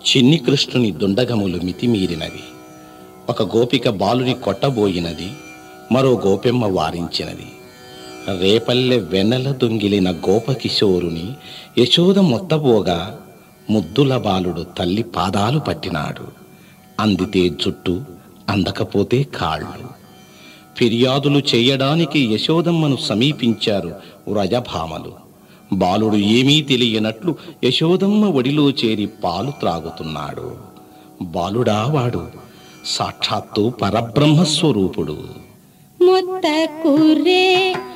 చిన్ని కృష్ణుని దుండగములు మితిమీరినవి. ఒక గోపిక బాలుని కొట్టబోయినది మరో గోపెమ్మ వారించినది. రేపల్లె వెన్నెల దొంగిలిన గోపకిశోరుని యశోద మొత్తబోగా ముద్దుల బాలుడు తల్లి పాదాలు పట్టినాడు. అందితే జుట్టు అందకపోతే కాళ్ళు. ఫిర్యాదులు చేయడానికి యశోదమ్మను సమీపించారు వ్రజభామలు. బాలుడు ఏమీ తెలియనట్లు యశోదమ్మ ఒడిలో చేరి పాలు త్రాగుతున్నాడు. బాలుడా వాడు సాక్షాత్తు పరబ్రహ్మస్వరూపుడు. మొత్త అమ్మలాల